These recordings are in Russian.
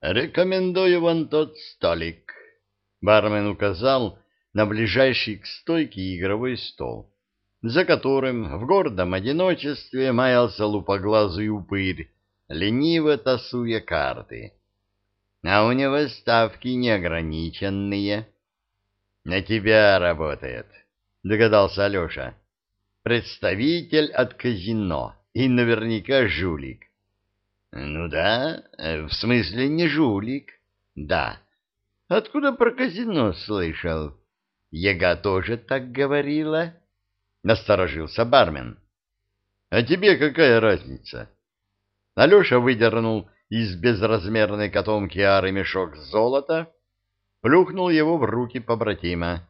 Рекомендую вон тот столик. Бармен указал на ближайший к стойке игровой стол, за которым в гордом одиночестве маялся лупоглазый упырь, лениво тасуя карты. А у него ставки неограниченные. — На тебя работает, — догадался Алеша. — Представитель от казино и наверняка жулик. — Ну да, в смысле не жулик. Да. Откуда про казино слышал? Яга тоже так говорила? Насторожился бармен. — А тебе какая разница? Алеша выдернул из безразмерной котомки Ары мешок золота, плюхнул его в руки побратима.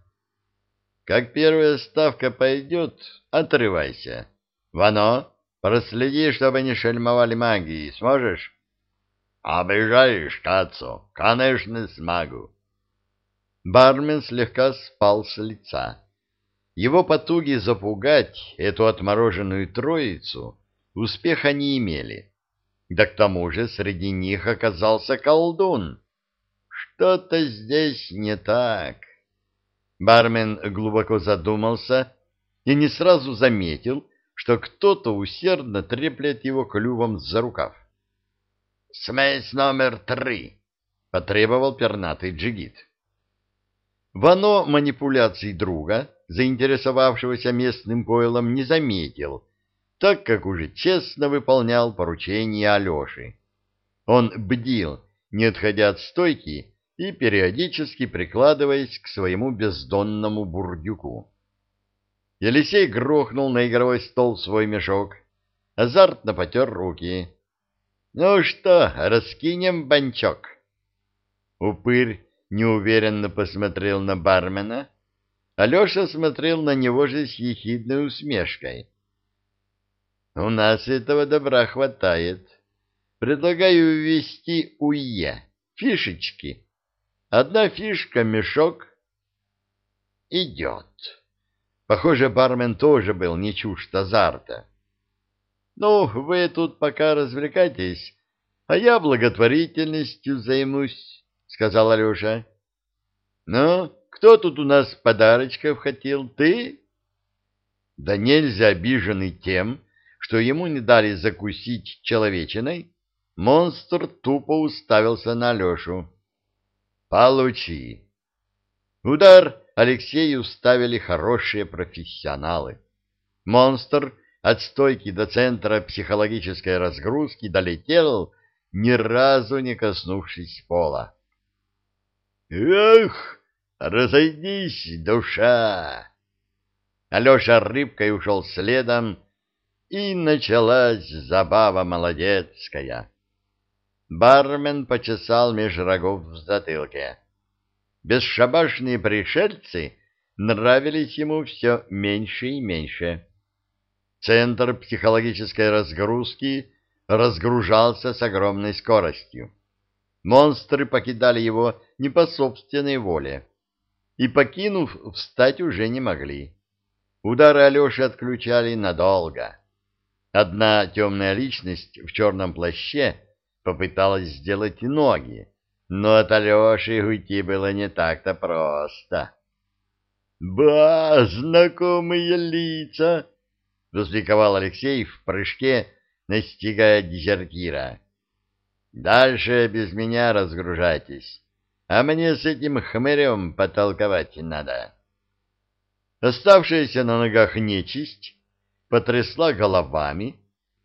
Как первая ставка пойдет, отрывайся. Вано, проследи, чтобы не шельмовали магии. Сможешь? Обижаешь, Кацо. Конечно, смогу. Бармен слегка спал с лица. Его потуги запугать эту отмороженную троицу успеха не имели. Да к тому же среди них оказался колдун. Что-то здесь не так. Бармен глубоко задумался и не сразу заметил, что кто-то усердно треплет его клювом за рукав. «Смесь номер три!» — потребовал пернатый джигит. Вано манипуляций друга, заинтересовавшегося местным пойлом, не заметил, так как уже честно выполнял поручения Алеши. Он бдил, не отходя от стойки и периодически прикладываясь к своему бездонному бурдюку. Елисей грохнул на игровой стол свой мешок, азартно потер руки. — Ну что, раскинем банчок? Упырь неуверенно посмотрел на бармена. Алеша смотрел на него же с ехидной усмешкой. — У нас этого добра хватает. Предлагаю ввести УЕ, фишечки. Одна фишка — мешок. — Идет. Похоже, бармен тоже был не чужд азарта. — Ну, вы тут пока развлекайтесь, а я благотворительностью займусь, — сказал Алеша. — Ну, кто тут у нас подарочков хотел? Ты? Да нельзя обиженный тем, что ему не дали закусить человечиной, монстр тупо уставился на Алешу. «Получи!» Удар Алексею ставили хорошие профессионалы. Монстр от стойки до центра психологической разгрузки долетел, ни разу не коснувшись пола. «Эх, разойдись, душа!» Алеша рыбкой ушел следом, и началась забава молодецкая. Бармен почесал меж рогов в затылке. Бесшабашные пришельцы нравились ему все меньше и меньше. Центр психологической разгрузки разгружался с огромной скоростью. Монстры покидали его не по собственной воле, и, покинув, встать уже не могли. Удары Алеши отключали надолго. Одна темная личность в черном плаще попыталась сделать ноги, но от Алеши уйти было не так-то просто. «Ба, знакомые лица!» — возликовал Алексей в прыжке, настигая дезертира. «Дальше без меня разгружайтесь, а мне с этим хмырем потолковать надо». Оставшаяся на ногах нечисть потрясла головами,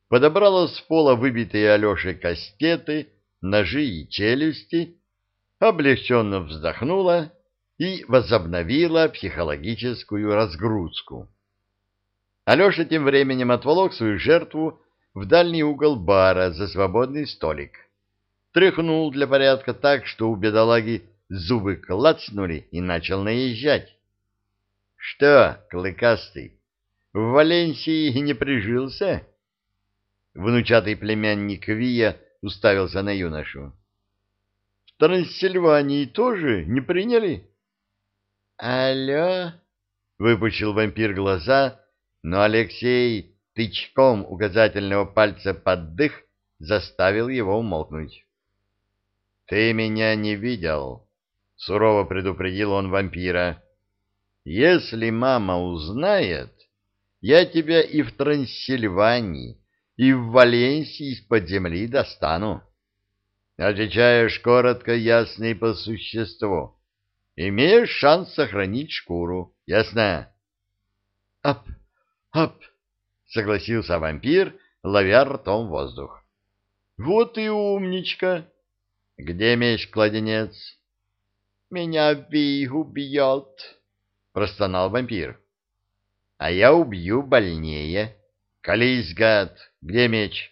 подобрала с пола выбитые Алешей кастеты, ножи и челюсти, облегченно вздохнула и возобновила психологическую разгрузку. Алеша тем временем отволок свою жертву в дальний угол бара за свободный столик. Тряхнул для порядка так, что у бедолаги зубы клацнули и начал наезжать. — Что, клыкастый, в Валенсии не прижился? Внучатый племянник Вия уставился на юношу. — В Трансильвании тоже не приняли? — Алло? — выпучил вампир глаза, но Алексей тычком указательного пальца под дых заставил его умолкнуть. Ты меня не видел, — сурово предупредил он вампира. Если мама узнает, я тебя и в Трансильвании, и в Валенсии из-под земли достану. Отвечаешь коротко, ясно и по существу. Имеешь шанс сохранить шкуру. Ясно? — Ап, ап, — согласился вампир, ловя ртом воздух. — Вот и умничка. — Где меч-кладенец? — Меня Ви убьет, — простонал вампир. — А я убью больнее. Колись, гад, где меч?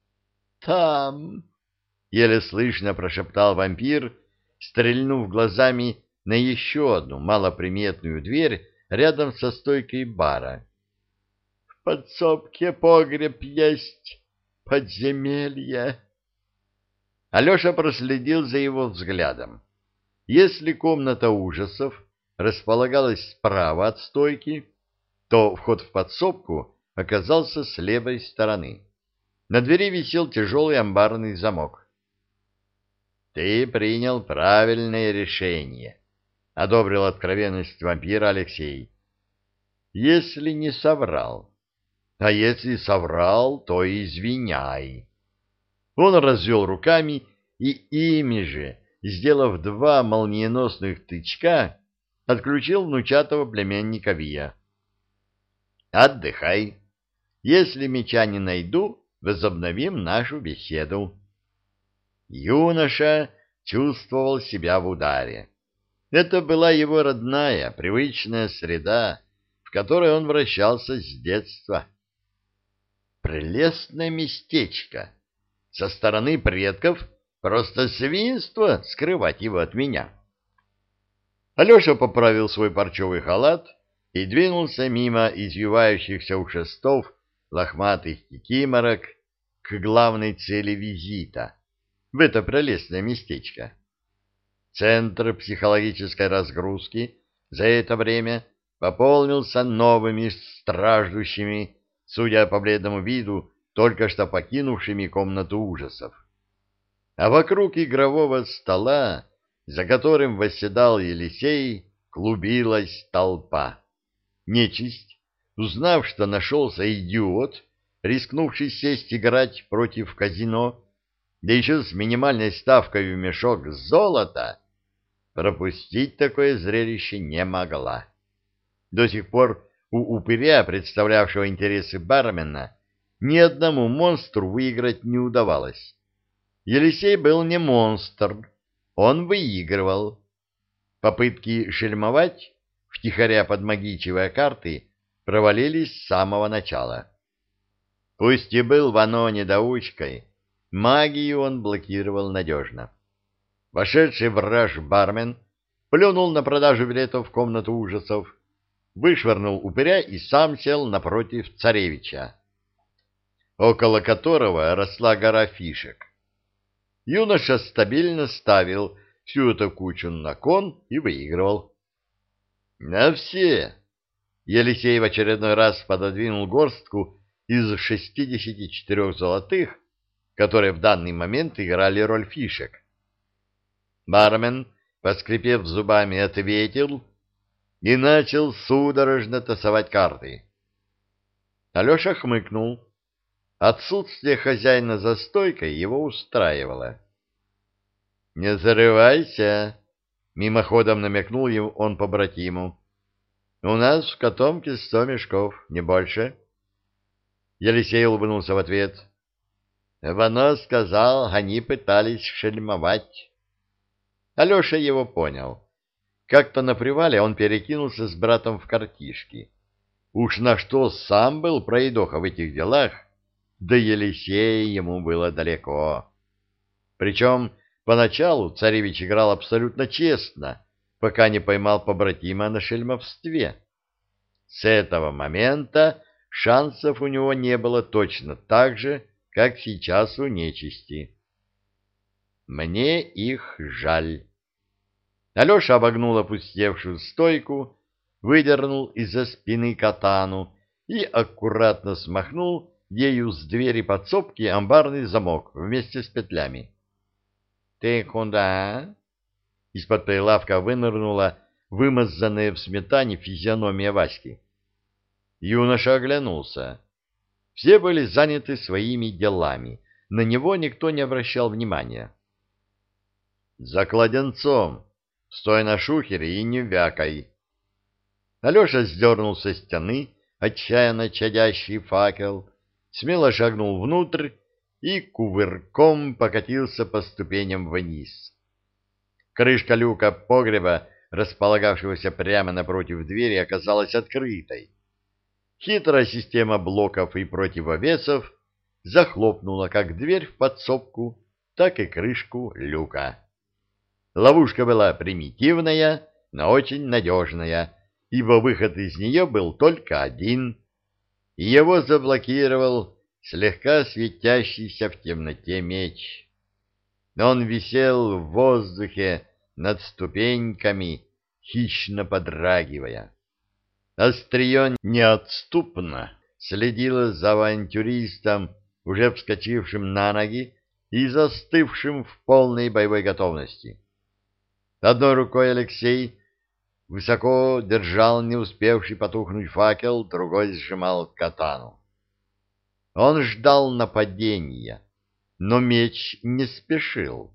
— Там, — еле слышно прошептал вампир, стрельнув глазами на еще одну малоприметную дверь рядом со стойкой бара. — В подсобке погреб есть, подземелье. Алеша проследил за его взглядом. Если комната ужасов располагалась справа от стойки, то вход в подсобку оказался с левой стороны. На двери висел тяжелый амбарный замок. «Ты принял правильное решение», — одобрил откровенность вампира Алексей. «Если не соврал. А если соврал, то извиняй». Он развел руками и ими же, сделав два молниеносных тычка, отключил внучатого племянника Вия. «Отдыхай. Если меча не найду, возобновим нашу беседу». Юноша чувствовал себя в ударе. Это была его родная, привычная среда, в которой он вращался с детства. Прелестное местечко. Со стороны предков просто свинство скрывать его от меня. Алеша поправил свой парчевый халат и двинулся мимо извивающихся у шестов лохматых кикиморок к главной цели визита — в это прелестное местечко. Центр психологической разгрузки за это время пополнился новыми страждущими, судя по бледному виду, только что покинувшими комнату ужасов. А вокруг игрового стола, за которым восседал Елисей, клубилась толпа. Нечисть, узнав, что нашелся идиот, рискнувший сесть играть против казино, да еще с минимальной ставкой в мешок золота, пропустить такое зрелище не могла. До сих пор у упыря, представлявшего интересы бармена, ни одному монстру выиграть не удавалось. Елисей был не монстр, он выигрывал. Попытки шельмовать, втихаря подмагичивая карты, провалились с самого начала. Пусть и был Вано недоучкой, Магию он блокировал надежно. Вошедший в раж бармен плюнул на продажу билетов в комнату ужасов, вышвырнул упыря и сам сел напротив царевича, около которого росла гора фишек. Юноша стабильно ставил всю эту кучу на кон и выигрывал. — На все! Елисей в очередной раз пододвинул горстку из шестидесяти четырех золотых которые в данный момент играли роль фишек. Бармен, поскрипев зубами, ответил и начал судорожно тасовать карты. Алеша хмыкнул. Отсутствие хозяина за стойкой его устраивало. — Не зарывайся, — мимоходом намекнул ему он побратиму. — У нас в котомке сто мешков, не больше. Елисей улыбнулся в ответ. — Вано сказал, они пытались шельмовать. Алеша его понял. Как-то на привале он перекинулся с братом в картишки. Уж на что сам был проедоха в этих делах, да Елисея ему было далеко. Причем поначалу царевич играл абсолютно честно, пока не поймал побратима на шельмовстве. С этого момента шансов у него не было точно так же, как сейчас у нечисти. Мне их жаль. Алеша обогнул опустевшую стойку, выдернул из-за спины катану и аккуратно смахнул ею с двери подсобки амбарный замок вместе с петлями. ты куда?» Из-под прилавка вынырнула вымазанная в сметане физиономия Васьки. Юноша оглянулся. Все были заняты своими делами. На него никто не обращал внимания. «За кладенцом! Стой на шухере и не вякай!» Алеша сдернул со стены отчаянно чадящий факел, смело шагнул внутрь и кувырком покатился по ступеням вниз. Крышка люка погреба, располагавшегося прямо напротив двери, оказалась открытой. Хитрая система блоков и противовесов захлопнула как дверь в подсобку, так и крышку люка. Ловушка была примитивная, но очень надежная, ибо выход из нее был только один, и его заблокировал слегка светящийся в темноте меч. Он висел в воздухе над ступеньками, хищно подрагивая. Острие неотступно следило за авантюристом, уже вскочившим на ноги и застывшим в полной боевой готовности. Одной рукой Алексей высоко держал не успевший потухнуть факел, другой сжимал катану. Он ждал нападения, но меч не спешил.